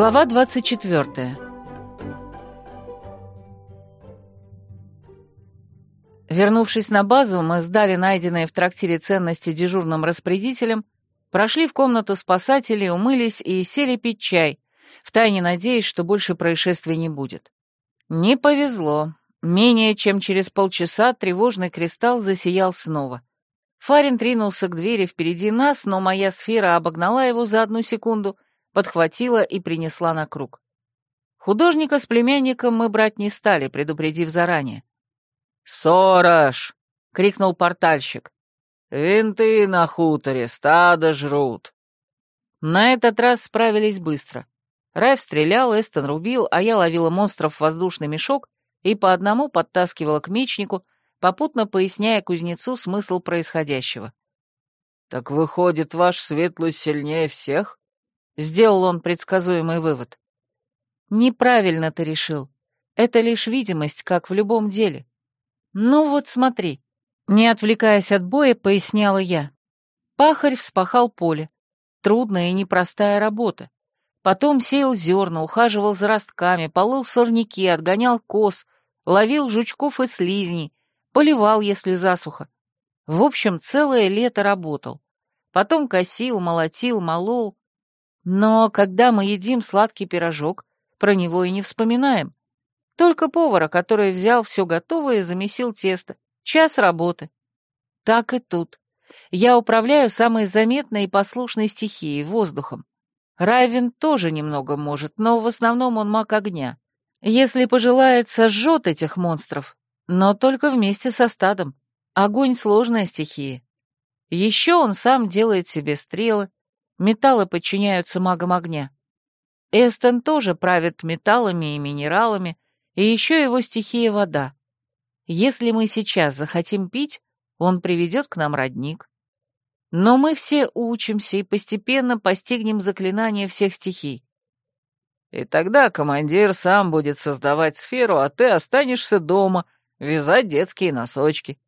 Глава 24. Вернувшись на базу, мы сдали найденные в трактире ценности дежурным распорядителям, прошли в комнату спасателей, умылись и сели пить чай, втайне надеясь, что больше происшествий не будет. Не повезло. Менее чем через полчаса тревожный кристалл засиял снова. Фарин тринулся к двери впереди нас, но моя сфера обогнала его за одну секунду — подхватила и принесла на круг. Художника с племянником мы брать не стали, предупредив заранее. «Сорож!» — крикнул портальщик. «Винты на хуторе, стадо жрут!» На этот раз справились быстро. Райф стрелял, Эстон рубил, а я ловила монстров в воздушный мешок и по одному подтаскивала к мечнику, попутно поясняя кузнецу смысл происходящего. «Так выходит, ваш светлость сильнее всех?» Сделал он предсказуемый вывод. Неправильно ты решил. Это лишь видимость, как в любом деле. Ну вот смотри. Не отвлекаясь от боя, поясняла я. Пахарь вспахал поле. Трудная и непростая работа. Потом сеял зерна, ухаживал за ростками, полол сорняки, отгонял коз, ловил жучков и слизней, поливал, если засуха. В общем, целое лето работал. Потом косил, молотил, молол, но когда мы едим сладкий пирожок, про него и не вспоминаем. Только повара, который взял все готовое и замесил тесто. Час работы. Так и тут. Я управляю самой заметной и послушной стихией — воздухом. Райвен тоже немного может, но в основном он маг огня. Если пожелает, сожжет этих монстров, но только вместе со стадом. Огонь — сложная стихия. Еще он сам делает себе стрелы, Металлы подчиняются магам огня. Эстон тоже правит металлами и минералами, и еще его стихия — вода. Если мы сейчас захотим пить, он приведет к нам родник. Но мы все учимся и постепенно постигнем заклинания всех стихий. И тогда командир сам будет создавать сферу, а ты останешься дома, вязать детские носочки.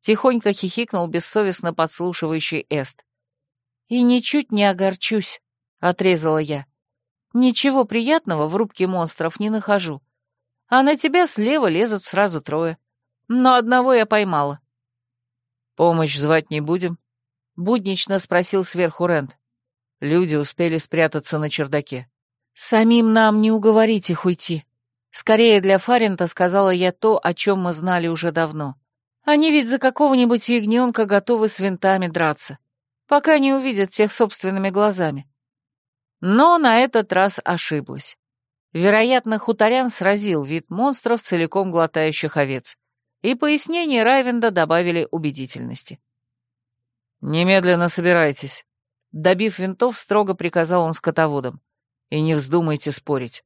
Тихонько хихикнул бессовестно подслушивающий Эст. «И ничуть не огорчусь», — отрезала я. «Ничего приятного в рубке монстров не нахожу. А на тебя слева лезут сразу трое. Но одного я поймала». «Помощь звать не будем?» — буднично спросил сверху Рент. Люди успели спрятаться на чердаке. «Самим нам не уговорить их уйти», Скорее для Фарента сказала я то, о чем мы знали уже давно. Они ведь за какого-нибудь ягненка готовы с винтами драться пока не увидят всех собственными глазами. Но на этот раз ошиблась. Вероятно, хуторян сразил вид монстров, целиком глотающих овец, и пояснения Райвенда добавили убедительности. «Немедленно собирайтесь», — добив винтов, строго приказал он скотоводам. «И не вздумайте спорить.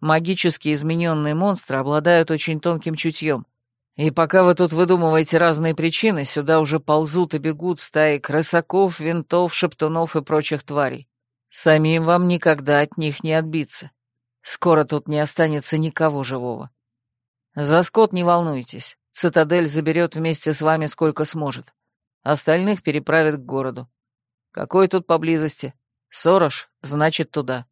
Магически измененные монстры обладают очень тонким чутьем. И пока вы тут выдумываете разные причины, сюда уже ползут и бегут стаи крысаков, винтов, шептунов и прочих тварей. Самим вам никогда от них не отбиться. Скоро тут не останется никого живого. За скот не волнуйтесь. Цитадель заберет вместе с вами сколько сможет. Остальных переправят к городу. Какой тут поблизости? Сорож, значит, туда.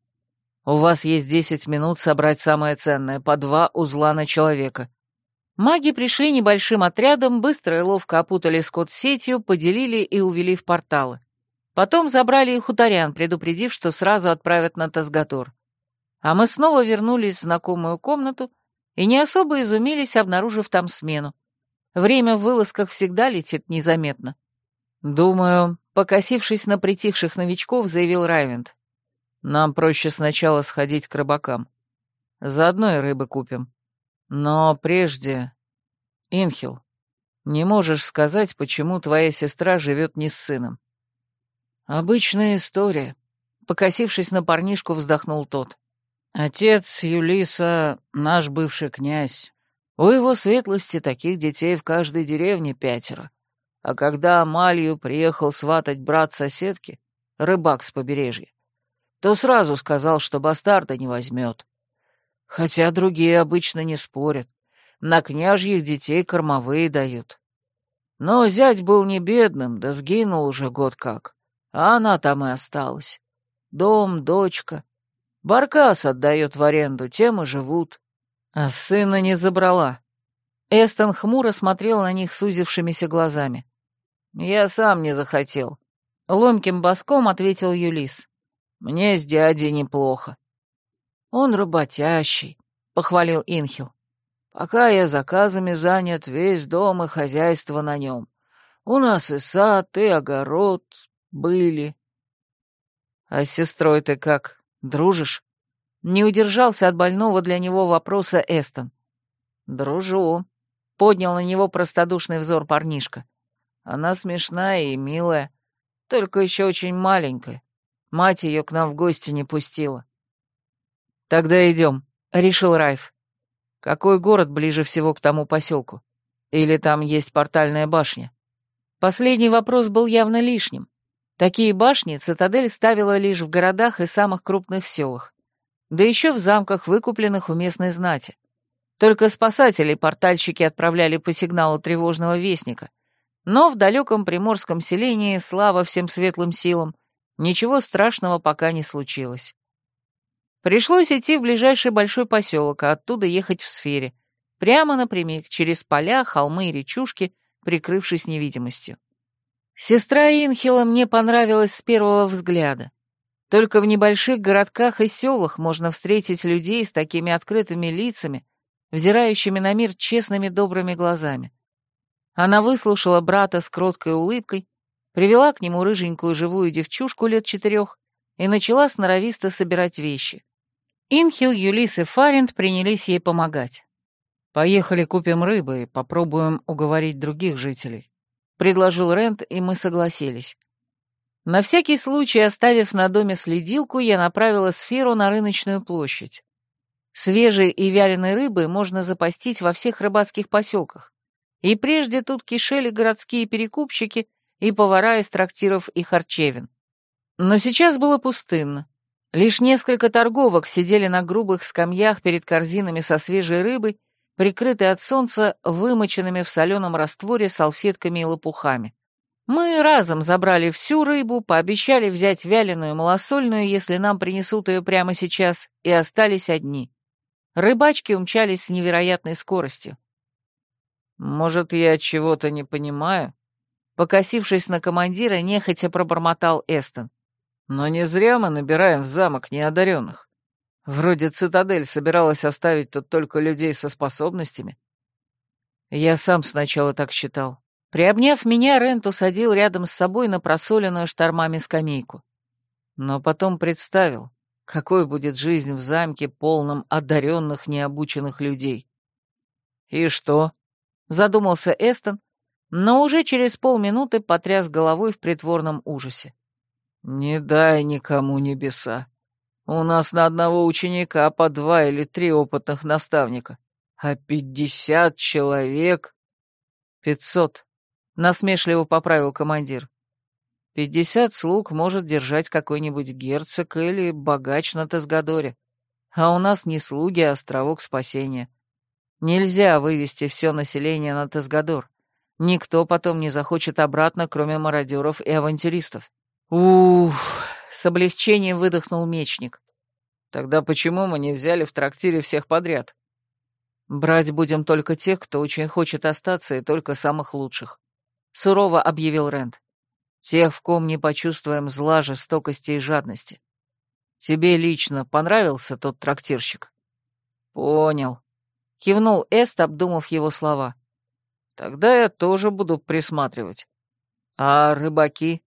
У вас есть десять минут собрать самое ценное, по два узла на человека — Маги пришли небольшим отрядом, быстро и ловко опутали скот сетью, поделили и увели в порталы. Потом забрали и хуторян, предупредив, что сразу отправят на Тазгатор. А мы снова вернулись в знакомую комнату и не особо изумились, обнаружив там смену. Время в вылазках всегда летит незаметно. «Думаю», — покосившись на притихших новичков, заявил Райвент. «Нам проще сначала сходить к рыбакам. Заодно и рыбы купим». Но прежде... Инхил, не можешь сказать, почему твоя сестра живет не с сыном. Обычная история. Покосившись на парнишку, вздохнул тот. Отец Юлиса — наш бывший князь. У его светлости таких детей в каждой деревне пятеро. А когда Амалью приехал сватать брат соседки, рыбак с побережья, то сразу сказал, что бастарда не возьмет. Хотя другие обычно не спорят. На княжьих детей кормовые дают. Но зять был не бедным, да сгинул уже год как. А она там и осталась. Дом, дочка. Баркас отдает в аренду, тем и живут. А сына не забрала. Эстон хмуро смотрел на них сузившимися глазами. «Я сам не захотел», — ломким боском ответил Юлис. «Мне с дядей неплохо. Он работящий, похвалил Инхил. Пока я заказами занят, весь дом и хозяйство на нем. У нас и сад, и огород были. А с сестрой ты как, дружишь? Не удержался от больного для него вопроса Эстон. Дружу, поднял на него простодушный взор парнишка. Она смешная и милая, только еще очень маленькая. Мать ее к нам в гости не пустила. «Тогда идем», — решил Райф. «Какой город ближе всего к тому поселку? Или там есть портальная башня?» Последний вопрос был явно лишним. Такие башни цитадель ставила лишь в городах и самых крупных селах, да еще в замках, выкупленных у местной знати. Только спасатели портальщики отправляли по сигналу тревожного вестника. Но в далеком приморском селении, слава всем светлым силам, ничего страшного пока не случилось. Пришлось идти в ближайший большой поселок, а оттуда ехать в сфере. Прямо напрямик, через поля, холмы и речушки, прикрывшись невидимостью. Сестра Инхила мне понравилась с первого взгляда. Только в небольших городках и селах можно встретить людей с такими открытыми лицами, взирающими на мир честными добрыми глазами. Она выслушала брата с кроткой улыбкой, привела к нему рыженькую живую девчушку лет четырех и начала сноровисто собирать вещи. Им Юлис и Фарент принялись ей помогать. «Поехали купим рыбы и попробуем уговорить других жителей», — предложил Рент, и мы согласились. На всякий случай, оставив на доме следилку, я направила сферу на рыночную площадь. Свежей и вяленой рыбы можно запастись во всех рыбацких поселках. И прежде тут кишели городские перекупщики и повара из трактиров и харчевин. Но сейчас было пустынно. Лишь несколько торговок сидели на грубых скамьях перед корзинами со свежей рыбой, прикрытые от солнца вымоченными в соленом растворе салфетками и лопухами. Мы разом забрали всю рыбу, пообещали взять вяленую малосольную, если нам принесут ее прямо сейчас, и остались одни. Рыбачки умчались с невероятной скоростью. «Может, я чего-то не понимаю?» Покосившись на командира, нехотя пробормотал Эстон. Но не зря мы набираем в замок неодаренных. Вроде цитадель собиралась оставить тут только людей со способностями. Я сам сначала так считал. Приобняв меня, Рент усадил рядом с собой на просоленную штормами скамейку. Но потом представил, какой будет жизнь в замке, полном одаренных, необученных людей. «И что?» — задумался Эстон, но уже через полминуты потряс головой в притворном ужасе. «Не дай никому небеса. У нас на одного ученика по два или три опытных наставника. А пятьдесят человек...» «Пятьсот», — насмешливо поправил командир. «Пятьдесят слуг может держать какой-нибудь герцог или богач на Тесгадоре. А у нас не слуги, а островок спасения. Нельзя вывести все население на Тесгадор. Никто потом не захочет обратно, кроме мародеров и авантюристов. «Уф!» — с облегчением выдохнул мечник. «Тогда почему мы не взяли в трактире всех подряд?» «Брать будем только тех, кто очень хочет остаться, и только самых лучших», — сурово объявил Рент. «Тех, в ком не почувствуем зла, жестокости и жадности. Тебе лично понравился тот трактирщик?» «Понял», — кивнул Эст, обдумав его слова. «Тогда я тоже буду присматривать. А рыбаки?»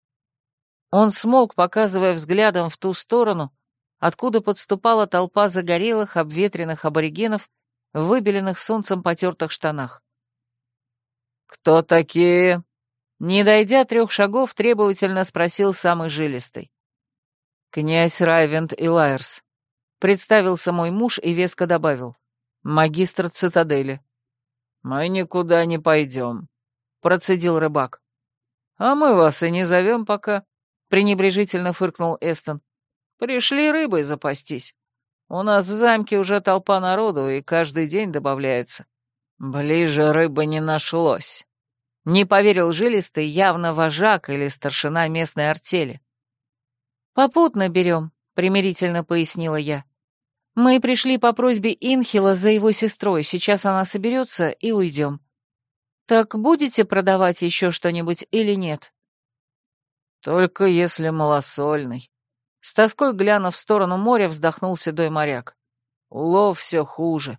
Он смолк, показывая взглядом в ту сторону, откуда подступала толпа загорелых, обветренных аборигенов в выбеленных солнцем потертых штанах. «Кто такие?» Не дойдя трех шагов, требовательно спросил самый жилистый. «Князь Райвент и Лайерс», — представился мой муж и веско добавил. «Магистр цитадели». «Мы никуда не пойдем», — процедил рыбак. «А мы вас и не зовем пока», пренебрежительно фыркнул Эстон. «Пришли рыбой запастись. У нас в замке уже толпа народу, и каждый день добавляется». «Ближе рыбы не нашлось», — не поверил жилистый явно вожак или старшина местной артели. «Попутно берем», — примирительно пояснила я. «Мы пришли по просьбе Инхила за его сестрой, сейчас она соберется и уйдем. Так будете продавать еще что-нибудь или нет?» Только если малосольный. С тоской глянув в сторону моря, вздохнул седой моряк. Улов все хуже.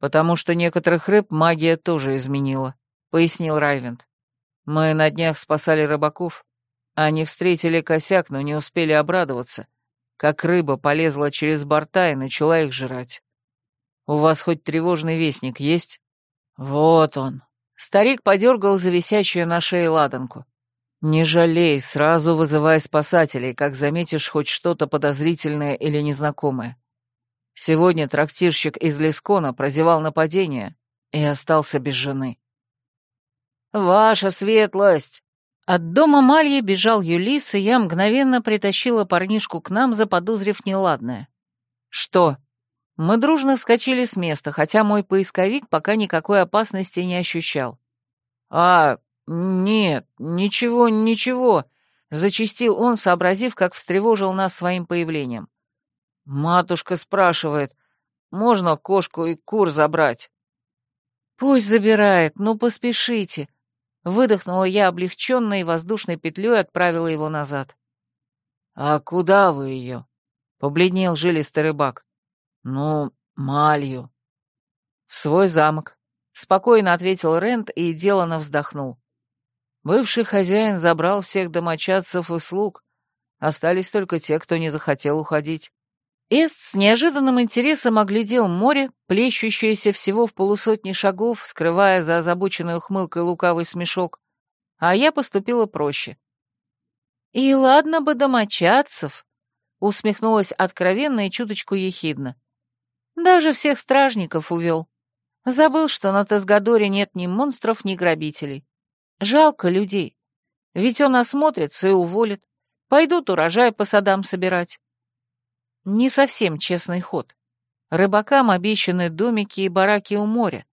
Потому что некоторых рыб магия тоже изменила, пояснил Райвент. Мы на днях спасали рыбаков. Они встретили косяк, но не успели обрадоваться, как рыба полезла через борта и начала их жрать. У вас хоть тревожный вестник есть? Вот он. Старик подергал за висящую на шее ладанку. Не жалей, сразу вызывай спасателей, как заметишь хоть что-то подозрительное или незнакомое. Сегодня трактирщик из Лискона прозевал нападение и остался без жены. «Ваша светлость!» От дома Мальи бежал Юлис, и я мгновенно притащила парнишку к нам, заподозрив неладное. «Что?» Мы дружно вскочили с места, хотя мой поисковик пока никакой опасности не ощущал. «А, «Нет, ничего, ничего», — зачистил он, сообразив, как встревожил нас своим появлением. «Матушка спрашивает, можно кошку и кур забрать?» «Пусть забирает, но поспешите», — выдохнула я облегченно и воздушной петлей отправила его назад. «А куда вы ее?» — побледнел жилистый рыбак. «Ну, малью». «В свой замок», — спокойно ответил Рент и делано вздохнул. Бывший хозяин забрал всех домочадцев и слуг. Остались только те, кто не захотел уходить. Эст с неожиданным интересом оглядел море, плещущееся всего в полусотни шагов, скрывая за озабоченной ухмылкой лукавый смешок. А я поступила проще. «И ладно бы домочадцев», — усмехнулась откровенно и чуточку ехидно. «Даже всех стражников увел. Забыл, что на Тесгадоре нет ни монстров, ни грабителей. Жалко людей. Ведь он осмотрится и уволит. Пойдут урожай по садам собирать. Не совсем честный ход. Рыбакам обещаны домики и бараки у моря.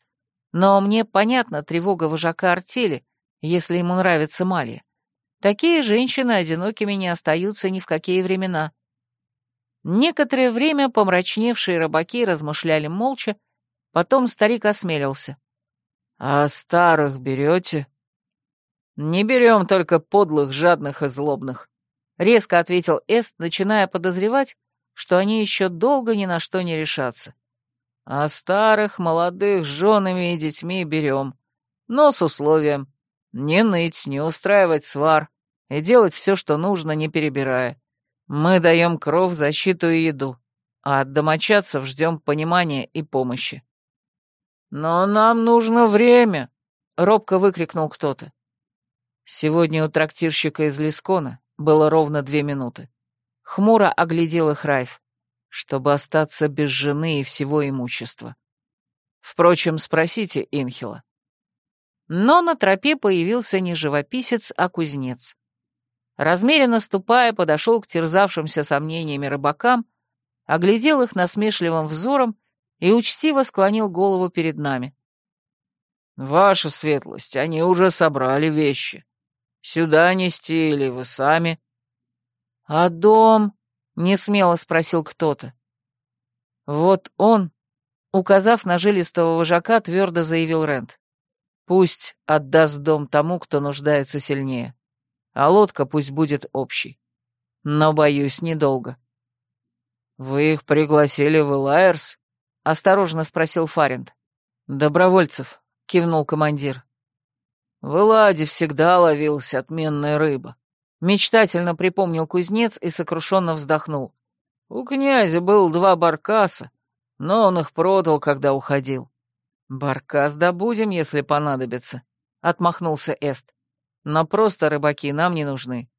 Но мне понятна тревога вожака артели, если ему нравится Малия. Такие женщины одинокими не остаются ни в какие времена. Некоторое время помрачневшие рыбаки размышляли молча, потом старик осмелился. — А старых берете? «Не берем только подлых, жадных и злобных», — резко ответил Эст, начиная подозревать, что они еще долго ни на что не решатся. «А старых, молодых, с женами и детьми берем, но с условием не ныть, не устраивать свар и делать все, что нужно, не перебирая. Мы даем кров, защиту и еду, а от домочадцев ждем понимания и помощи». «Но нам нужно время!» — робко выкрикнул кто-то. Сегодня у трактирщика из Лискона было ровно две минуты. Хмуро оглядел их Райф, чтобы остаться без жены и всего имущества. Впрочем, спросите Инхила. Но на тропе появился не живописец, а кузнец. Размеренно ступая, подошел к терзавшимся сомнениями рыбакам, оглядел их насмешливым взором и учтиво склонил голову перед нами. «Ваша светлость, они уже собрали вещи», Сюда нести или вы сами?» «А дом?» — несмело спросил кто-то. «Вот он», — указав на жилистого вожака, твердо заявил Рент. «Пусть отдаст дом тому, кто нуждается сильнее, а лодка пусть будет общей. Но, боюсь, недолго». «Вы их пригласили в Элайерс?» — осторожно спросил Фарент. «Добровольцев», — кивнул командир. В Эладе всегда ловилась отменная рыба. Мечтательно припомнил кузнец и сокрушенно вздохнул. У князя был два баркаса, но он их продал, когда уходил. «Баркас добудем, если понадобится», — отмахнулся Эст. «Но просто рыбаки нам не нужны.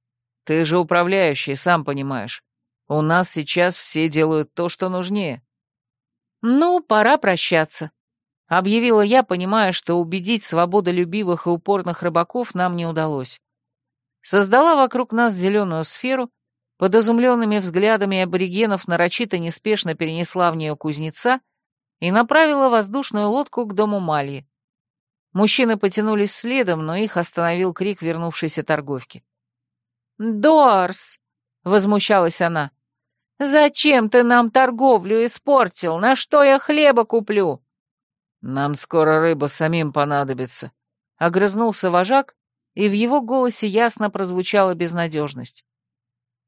Ты же управляющий, сам понимаешь. У нас сейчас все делают то, что нужнее». «Ну, пора прощаться», объявила я, понимая, что убедить свободолюбивых и упорных рыбаков нам не удалось. Создала вокруг нас зеленую сферу, под изумленными взглядами аборигенов нарочито неспешно перенесла в нее кузнеца и направила воздушную лодку к дому Мальи. Мужчины потянулись следом, но их остановил крик вернувшейся торговки. «Дорс!» — возмущалась она. «Зачем ты нам торговлю испортил? На что я хлеба куплю?» «Нам скоро рыба самим понадобится», — огрызнулся вожак, и в его голосе ясно прозвучала безнадежность.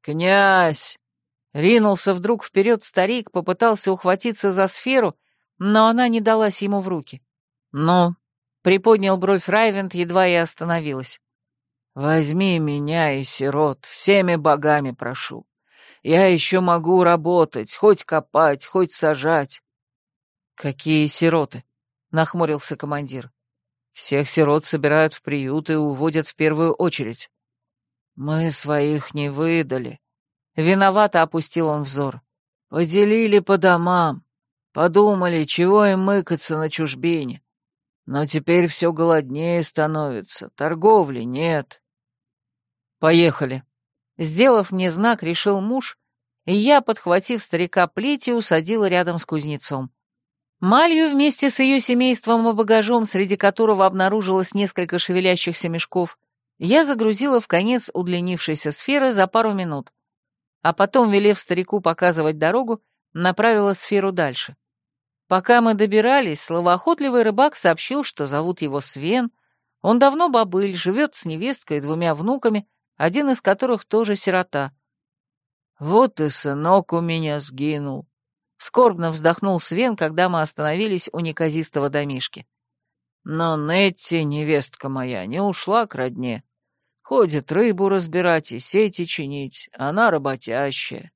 «Князь!» — ринулся вдруг вперед старик, попытался ухватиться за сферу, но она не далась ему в руки. «Ну?» — приподнял бровь Райвент, едва и остановилась. «Возьми меня и сирот, всеми богами прошу. Я еще могу работать, хоть копать, хоть сажать». «Какие сироты?» — нахмурился командир. «Всех сирот собирают в приют и уводят в первую очередь». «Мы своих не выдали». Виновато опустил он взор. «Поделили по домам. Подумали, чего им мыкаться на чужбине. Но теперь все голоднее становится, торговли нет». «Поехали». Сделав мне знак, решил муж, и я, подхватив старика плетью, усадила рядом с кузнецом. Малью вместе с ее семейством и багажом, среди которого обнаружилось несколько шевелящихся мешков, я загрузила в конец удлинившейся сферы за пару минут, а потом, велев старику показывать дорогу, направила сферу дальше. Пока мы добирались, словоохотливый рыбак сообщил, что зовут его Свен, он давно бобыль, живет с невесткой и двумя внуками, один из которых тоже сирота. «Вот и сынок у меня сгинул», Скорбно вздохнул Свен, когда мы остановились у неказистого домишки. Но Нетти, невестка моя, не ушла к родне. Ходит рыбу разбирать и сети чинить, она работящая.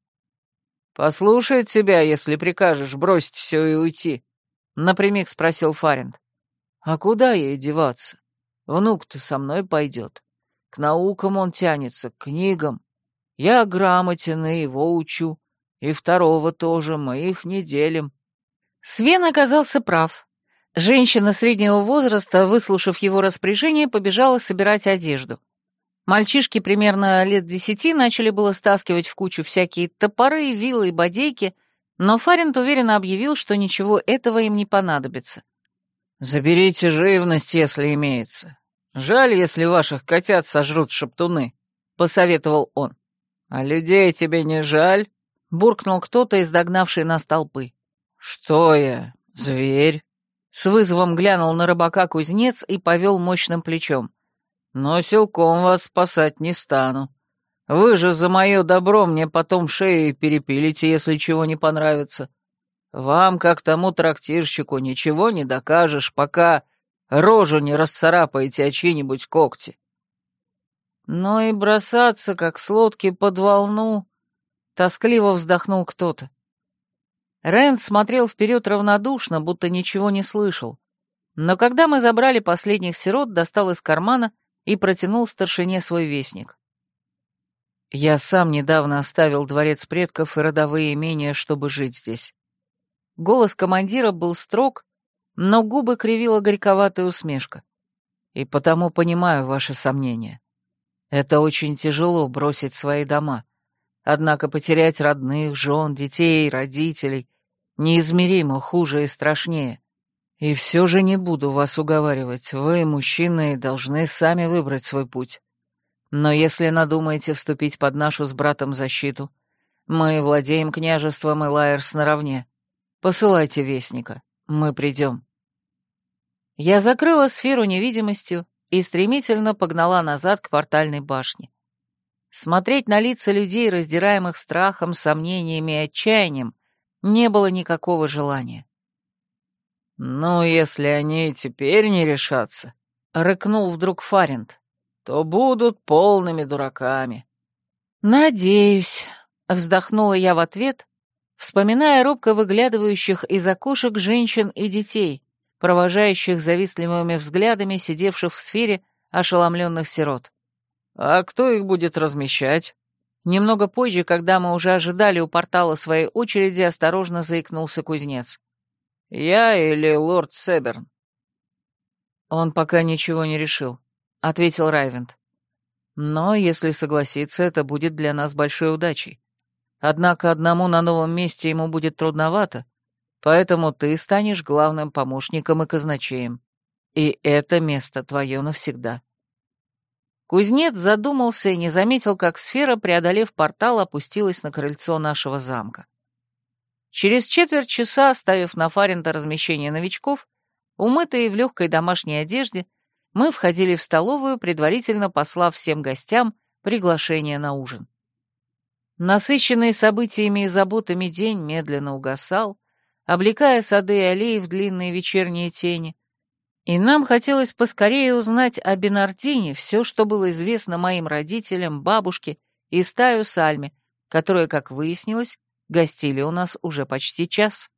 «Послушает тебя, если прикажешь бросить все и уйти», — напрямик спросил Фаринд. «А куда ей деваться? Внук-то со мной пойдет. К наукам он тянется, к книгам. Я грамотен и его учу. И второго тоже, мы их не делим». Свен оказался прав. Женщина среднего возраста, выслушав его распоряжение, побежала собирать одежду. Мальчишки примерно лет десяти начали было стаскивать в кучу всякие топоры, вилы и бодейки, но Фарент уверенно объявил, что ничего этого им не понадобится. «Заберите живность, если имеется. Жаль, если ваших котят сожрут шептуны», — посоветовал он. «А людей тебе не жаль?» буркнул кто-то из догнавшей нас толпы. «Что я? Зверь?» С вызовом глянул на рыбака кузнец и повел мощным плечом. «Но силком вас спасать не стану. Вы же за мое добро мне потом шею перепилите, если чего не понравится. Вам, как тому трактирщику, ничего не докажешь, пока рожу не расцарапаете о чьи-нибудь когти». «Но и бросаться, как с лодки под волну...» Тоскливо вздохнул кто-то. Рэнд смотрел вперед равнодушно, будто ничего не слышал. Но когда мы забрали последних сирот, достал из кармана и протянул старшине свой вестник. Я сам недавно оставил дворец предков и родовые имения, чтобы жить здесь. Голос командира был строг, но губы кривила горьковатая усмешка. И потому понимаю ваши сомнения. Это очень тяжело бросить свои дома. Однако потерять родных, жен, детей, родителей неизмеримо хуже и страшнее. И все же не буду вас уговаривать, вы, мужчины, должны сами выбрать свой путь. Но если надумаете вступить под нашу с братом защиту, мы владеем княжеством и Лайерс наравне. Посылайте вестника, мы придем. Я закрыла сферу невидимостью и стремительно погнала назад к портальной башне. Смотреть на лица людей, раздираемых страхом, сомнениями и отчаянием, не было никакого желания. «Ну, если они теперь не решатся», — рыкнул вдруг Фарент, — «то будут полными дураками». «Надеюсь», — вздохнула я в ответ, вспоминая робко выглядывающих из окошек женщин и детей, провожающих завистливыми взглядами сидевших в сфере ошеломленных сирот. А кто их будет размещать? Немного позже, когда мы уже ожидали у портала своей очереди, осторожно заикнулся кузнец. Я или лорд Себерн? Он пока ничего не решил, ответил Райвент. Но если согласиться, это будет для нас большой удачей. Однако одному на новом месте ему будет трудновато, поэтому ты станешь главным помощником и казначеем. И это место твое навсегда. Кузнец задумался и не заметил, как сфера, преодолев портал, опустилась на крыльцо нашего замка. Через четверть часа, оставив на фаренда размещение новичков, умытые в легкой домашней одежде, мы входили в столовую, предварительно послав всем гостям приглашение на ужин. Насыщенный событиями и заботами день медленно угасал, облекая сады и аллеи в длинные вечерние тени, и нам хотелось поскорее узнать о Бенардине все, что было известно моим родителям, бабушке и стаю Сальме, которые, как выяснилось, гостили у нас уже почти час.